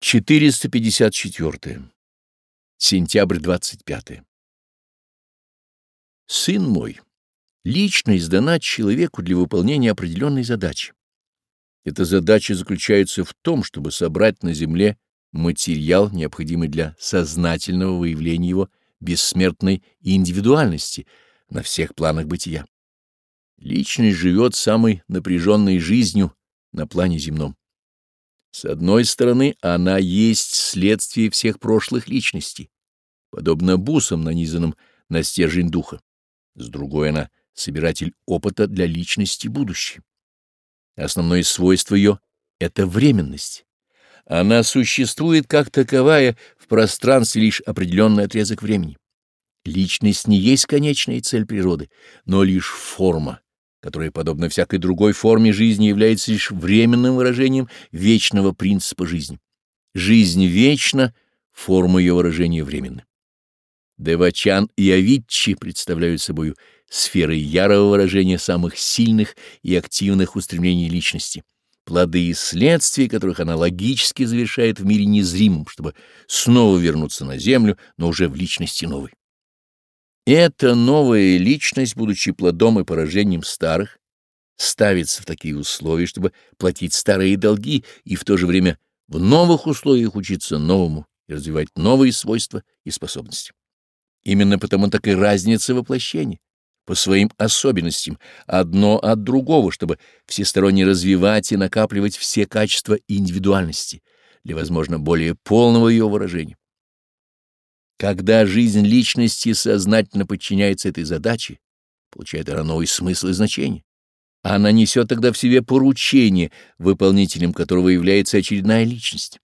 454. Сентябрь 25. Сын мой, личность дана человеку для выполнения определенной задачи. Эта задача заключается в том, чтобы собрать на Земле материал, необходимый для сознательного выявления его бессмертной индивидуальности на всех планах бытия. Личность живет самой напряженной жизнью на плане земном. С одной стороны, она есть следствие всех прошлых личностей, подобно бусам, нанизанным на стержень духа. С другой, она — собиратель опыта для личности будущей. Основное свойство ее — это временность. Она существует как таковая в пространстве лишь определенный отрезок времени. Личность не есть конечная цель природы, но лишь форма — которое, подобно всякой другой форме жизни, является лишь временным выражением вечного принципа жизни. Жизнь вечна, форма ее выражения временна. Девачан и Авичи представляют собой сферы ярого выражения самых сильных и активных устремлений личности, плоды и следствия которых она логически завершает в мире незримом, чтобы снова вернуться на землю, но уже в личности новой. Эта новая личность, будучи плодом и поражением старых, ставится в такие условия, чтобы платить старые долги и в то же время в новых условиях учиться новому и развивать новые свойства и способности. Именно потому так и разница воплощений по своим особенностям, одно от другого, чтобы всесторонне развивать и накапливать все качества индивидуальности для, возможно, более полного ее выражения. Когда жизнь личности сознательно подчиняется этой задаче, получает она новый смысл и значение. Она несет тогда в себе поручение, выполнителем которого является очередная личность.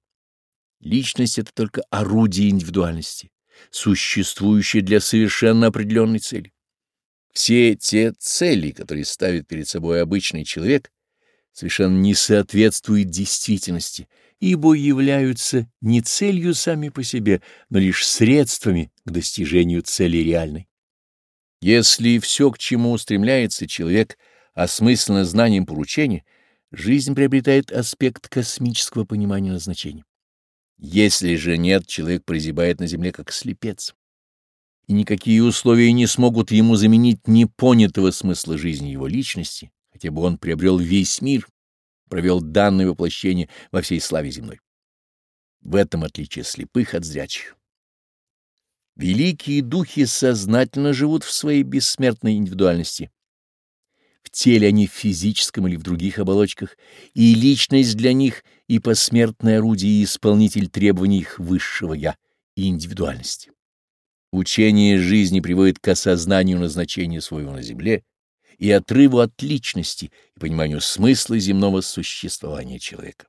Личность — это только орудие индивидуальности, существующее для совершенно определенной цели. Все те цели, которые ставит перед собой обычный человек, совершенно не соответствуют действительности ибо являются не целью сами по себе, но лишь средствами к достижению цели реальной. Если все, к чему устремляется человек, осмысленно знанием поручения, жизнь приобретает аспект космического понимания назначения. Если же нет, человек прозябает на земле как слепец, и никакие условия не смогут ему заменить непонятого смысла жизни его личности, хотя бы он приобрел весь мир, провел данное воплощение во всей славе земной. В этом отличие слепых от зрячих. Великие духи сознательно живут в своей бессмертной индивидуальности. В теле они в физическом или в других оболочках, и личность для них и посмертное орудие, и исполнитель требований их высшего «я» и индивидуальности. Учение жизни приводит к осознанию назначения своего на земле и отрыву от личности и пониманию смысла земного существования человека.